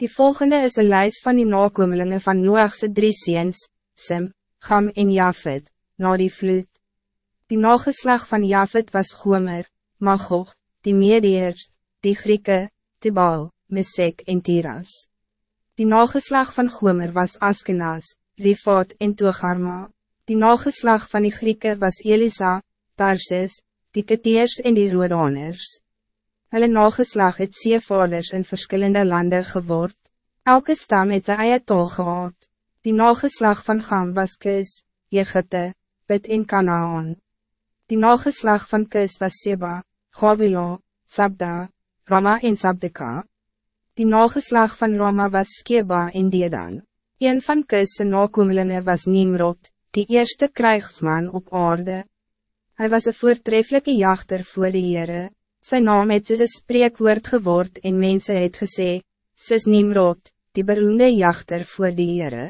Die volgende is een lijst van die nakomelingen van Noachse drie ziens, Sim, Gam en Jafet, na die vloed. Die nageslag van Jafet was Gomer, Magog, die Mediërs, die Grieken, Tibal, Mesek en Tiras. Die nageslag van Gomer was Askenas, Rifat en Togarma. Die nageslag van die Grieken was Elisa, Tarsis, die Keteers en die Rodaners. Hulle nageslag het seevaders in verschillende landen geword. Elke stam het sy eie tol gehad. Die nageslag van Gam was Kis, Egypte, Pit en Kanaan. Die nageslag van Kis was Seba, Gavila, Sabda, Rama en Sabdeka. Die nageslag van Rama was Skeba en Dedan. Een van Kis' nakomelinge was Nimrod, die eerste krijgsman op aarde. Hij was een voortreffelijke jachter voor de Heere. Zijn naam het soos een spreekwoord geword en mense het gesê, soos Nimrod, die beroemde jachter voor die Heere.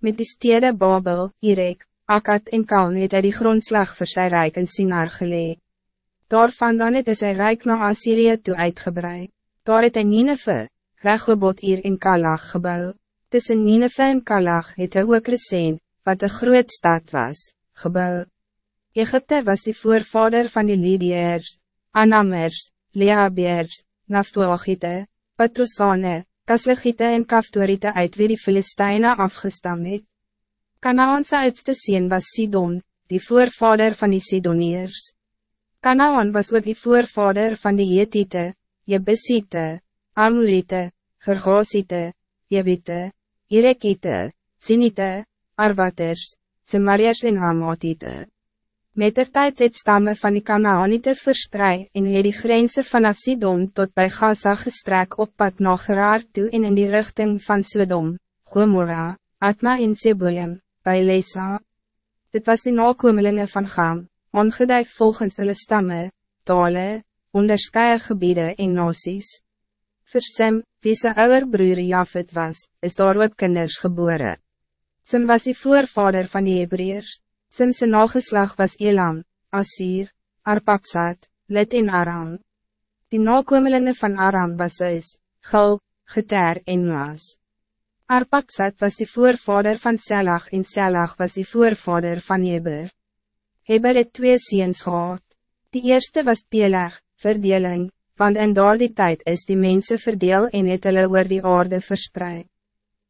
Met die stede Babel, Irek, Akkad en Kaln het hy die grondslag vir sy rijk in Sinar gelee. Daarvan dan het hy sy rijk na Assyrië toe uitgebrei. Daar het hy Nineve, Regbot hier in Kalach gebouw. Tussen Nineve en Kalach het hy ook Reseen, wat een groot stad was, gebouw. Egypte was die voorvader van die Lydiërs, Anamers, Leabeers, Naftoagite, Patrosane, Kaslegite en Kaftorite uit wie die Filisteine afgestam het. Kanaanse oudste sien was Sidon, die voorvader van die Sidoniers. Kanaan was ook die voorvader van die Jetite, Jebusite, Amorite, Gergosite, Jebite, Irekite, Sinite, Arwaters, Semariërs en Hamatite. Met de tijd het stammen van die Kanaanite verspreid en het die grenzen vanaf Sidon tot bij Gaza gestrek op pad na Geraar toe en in die richting van Sodom, Gomorra, Atma en Zebulem, bij Lesa. Dit was die nakomelingen van Gam, ongeduid volgens hulle stammen, tale, onderscheide gebieden en nasies. Voor Sem, wie sy ouwer broer Jafet was, is daar ook kinders geboren. Sem was die voorvader van die Hebreërs. Simse nageslag was Elam, Asir, Arpaksat, Lit en Aram. Die nakomelinge van Aram was Is, Gul, Geter en Maas. Arpaksat was die voorvader van Selag en Selag was die voorvader van Heber. Heber het twee ziens gehad. Die eerste was Peleg, verdeling, want in die tijd is die mensen verdeel en het hulle oor die aarde verspreid.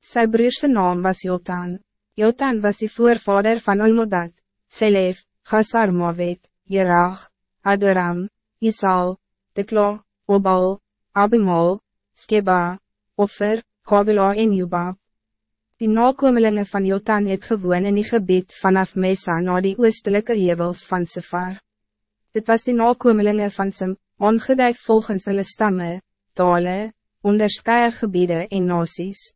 Sy broerse naam was Jotan. Jotan was die voorvader van Olmodad, Selef, Gasarmavet, Jerach, Adoram, Isal, Tekla, Obal, Abimal, Skeba, Offer, Gabila en Juba. Die nakomelingen van Jotan het gewoon in die gebied vanaf Mesa na die oostelijke hevels van Sefar. Dit was die nakomelingen van Sim, ongeduid volgens hulle stamme, tale, onderscheide gebieden en nasies.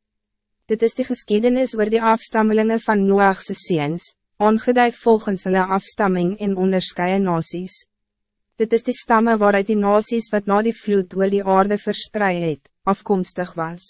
Dit is de geschiedenis oor die afstammelingen van Noachse seens, ongeduid volgens hulle afstamming en onderscheide nasies. Dit is de stammen waaruit die nasies wat na die vloed oor die aarde verspreid het, afkomstig was.